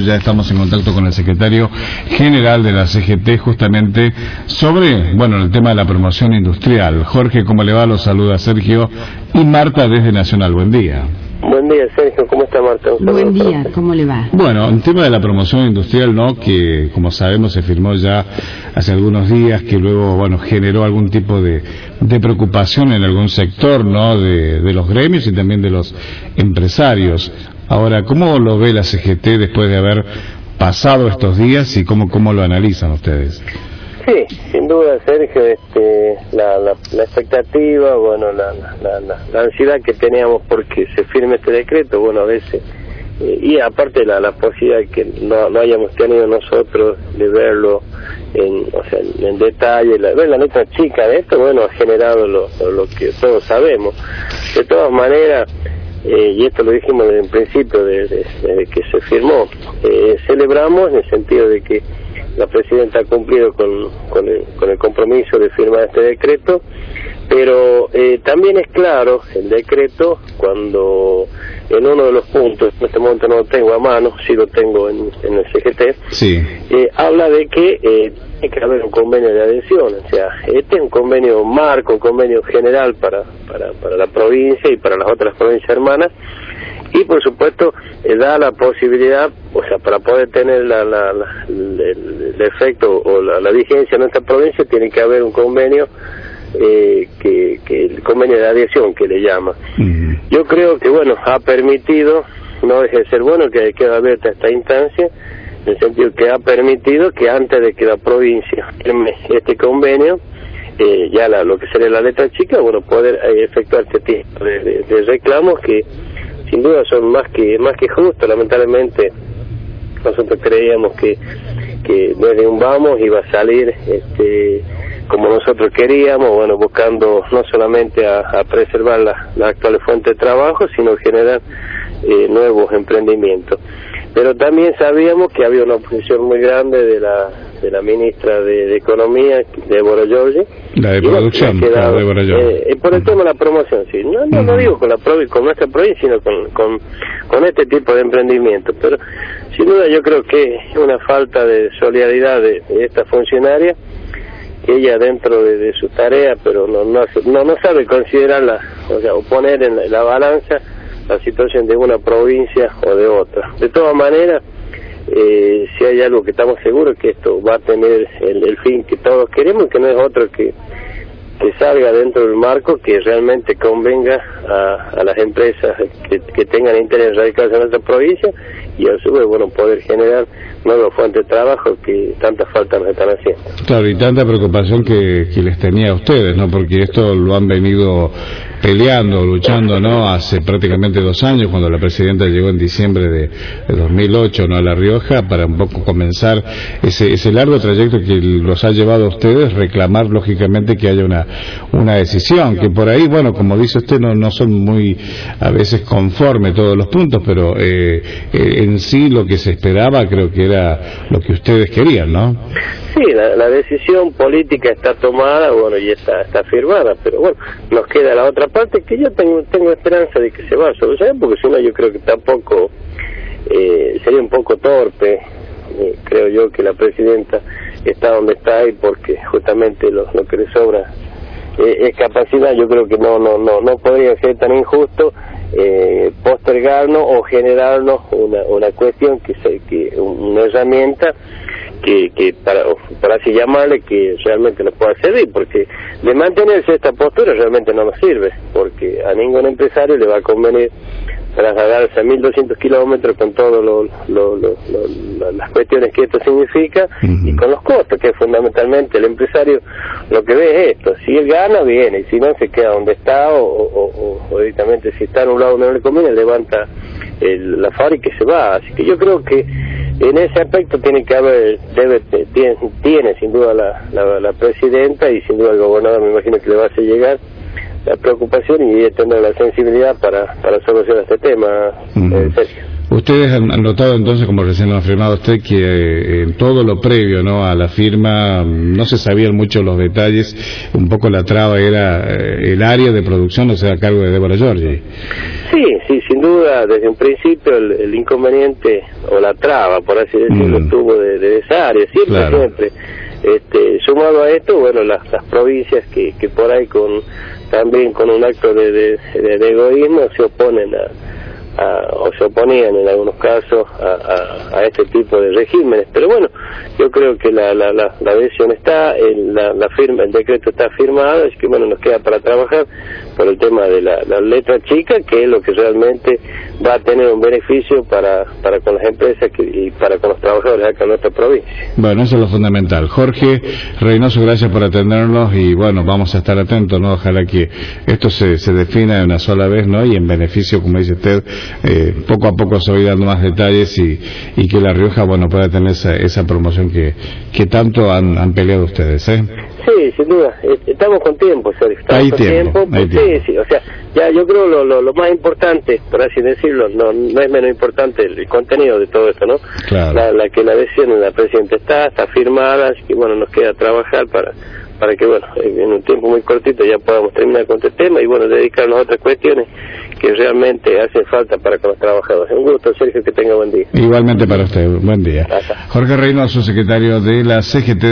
Ya estamos en contacto con el secretario general de la CGT justamente sobre, bueno, el tema de la promoción industrial. Jorge, ¿cómo le va? Los saluda Sergio y Marta desde Nacional. Buen día. Buen día, Sergio. ¿Cómo está Marta? Buen día. ¿Cómo le va? Bueno, el tema de la promoción industrial, ¿no? Que, como sabemos, se firmó ya hace algunos días, que luego, bueno, generó algún tipo de, de preocupación en algún sector, ¿no? De, de los gremios y también de los empresarios. Ahora, ¿cómo lo ve la CGT después de haber pasado estos días y cómo, cómo lo analizan ustedes? Sí, sin duda, Sergio, este, la, la, la expectativa, bueno, la, la, la, ansiedad que teníamos porque se firme este decreto, bueno, a veces, eh, y aparte la, la posibilidad que no, no hayamos tenido nosotros de verlo en, o sea, en, detalle, la, la letra chica de esto, bueno, ha generado lo, lo que todos sabemos. De todas maneras, eh, y esto lo dijimos desde el principio, desde, que se firmó, eh, celebramos en el sentido de que la presidenta ha cumplido con, con, el, con el compromiso de firmar este decreto, pero eh, también es claro el decreto cuando en uno de los puntos, en este momento no lo tengo a mano, sí lo tengo en, en el CGT, Sí. eh, habla de que eh, tiene que haber un convenio de adhesión, o sea, este es un convenio marco, un convenio general para, para, para la provincia y para las otras provincias hermanas, y por supuesto eh, da la posibilidad, o sea, para poder tener la, la, la- el, el efecto o la, la vigencia en nuestra provincia, tiene que haber un convenio, eh, que, que el convenio de adhesión que le llama. Yo creo que, bueno, ha permitido, no deje de ser bueno que quede abierta esta instancia, en el sentido que ha permitido que antes de que la provincia firme este convenio, eh, ya la, lo que sería la letra chica, bueno, poder eh, efectuar este tipo de, de- de reclamos que sin duda son más que más que justos, lamentablemente nosotros creíamos que que desde un vamos iba a salir este como nosotros queríamos, bueno, buscando no solamente a, a preservar la- las actuales fuentes de trabajo, sino generar eh, nuevos emprendimientos. Pero también sabíamos que había una oposición muy grande de la de la ministra de, de Economía, Débora Giorgi. La de producción, que ha quedado, la Débora Giorgi. eh, eh, por el tema de la promoción, sí. No, no, no Ujú. digo con la con nuestra provincia, sino con, con, con este tipo de emprendimiento. Pero sin duda yo creo que una falta de solidaridad de, de esta funcionaria ella dentro de, de su tarea, pero no, no, no, no sabe considerarla, o sea, o poner en la, la balanza la situación de una provincia o de otra. De todas maneras, eh, si hay algo que estamos seguros que esto va a tener el, fin que todos queremos, que no es otro que que salga dentro del marco que realmente convenga a, las empresas que, que tengan interés en radicarse en nuestra provincia y a su vez bueno poder generar nuevas fuentes de trabajo que tanta falta nos están haciendo. Claro, y tanta preocupación que, que les tenía a ustedes, ¿no? Porque esto lo han venido peleando, luchando, ¿no? Hace prácticamente dos años, cuando la presidenta llegó en diciembre de, de 2008, ¿no? A La Rioja, para un poco comenzar ese, ese largo trayecto que los ha llevado a ustedes, reclamar, lógicamente, que haya una, una decisión, que por ahí, bueno, como dice usted, no, no son muy, a veces, conforme todos los puntos, pero eh, eh, en sí lo que se esperaba creo que era lo que ustedes querían, ¿no? La, la decisión política está tomada, bueno, y está, está firmada, pero bueno, nos queda la otra parte que yo tengo, tengo esperanza de que se va a solucionar, porque si no yo creo que tampoco eh, sería un poco torpe, eh, creo yo que la presidenta está donde está y porque justamente lo, lo que le sobra eh, es capacidad, yo creo que no, no, no, no podría ser tan injusto eh, postergarnos o generarnos una, una cuestión que, se, que una herramienta que, que para, para así llamarle que realmente nos pueda servir porque de mantenerse esta postura realmente no nos sirve porque a ningún empresario le va a convenir trasladarse a 1200 kilómetros con todas lo, lo, lo, lo- las cuestiones que esto significa y con los costos que fundamentalmente el empresario lo que ve es esto. Si él gana viene y si no se queda donde está o, o, o- o directamente si está en un lado donde no le conviene levanta el, la fábrica y se va. Así que yo creo que en ese aspecto tiene que haber debe tiene, tiene sin duda la, la, la presidenta y sin duda el gobernador me imagino que le va a hacer llegar la preocupación y tener la sensibilidad para, para solucionar este tema, Ujú. eh, Sergio. Ustedes han han notado entonces, como recién lo ha afirmado usted, que eh, en todo lo previo ¿no? a la firma mm, no se sabían mucho los detalles, un poco la traba era eh, el área de producción, o sea, a cargo de Débora Giorgi. Sí, sí, sin duda desde un principio el, inconveniente o la traba, por así decirlo, mm. tuvo de, de esa área, siempre, siempre. Este, sumado a esto, bueno, las, las provincias que, que por ahí con también con un acto de, de, de egoísmo se oponen a, o se oponían en algunos casos a, a, este tipo de regímenes. Pero bueno, yo creo que la, la, la, la decisión está, el, la, la firma, el decreto está firmado, es que bueno, nos queda para trabajar por el tema de la, la letra chica, que es lo que realmente va a tener un beneficio para, para con las empresas y para con los trabajadores acá en nuestra provincia. Bueno, eso es lo fundamental. Jorge Reynoso, gracias por atendernos y bueno, vamos a estar atentos, ¿no? Ojalá que esto se, se defina de una sola vez, ¿no? Y en beneficio, como dice usted, eh, poco a poco se va dando más detalles y, y, que La Rioja, bueno, pueda tener esa, esa promoción que, que tanto han, han peleado ustedes, ¿eh? Sí, sin duda. Estamos con tiempo, Sergio. Estamos con tiempo. Sí, sí. O sea, ya yo creo lo, lo, lo, más importante, por así decirlo, no, no es menos importante el, contenido de todo esto, ¿no? Claro. La, la que la decisión de la Presidenta está, está firmada, así que bueno, nos queda trabajar para para que, bueno, en un tiempo muy cortito ya podamos terminar con este tema y, bueno, dedicarnos a otras cuestiones que realmente hacen falta para con los trabajadores. Un gusto, Sergio, que tenga buen día. Igualmente para usted, buen día. Jorge Reynoso, secretario de la CGT.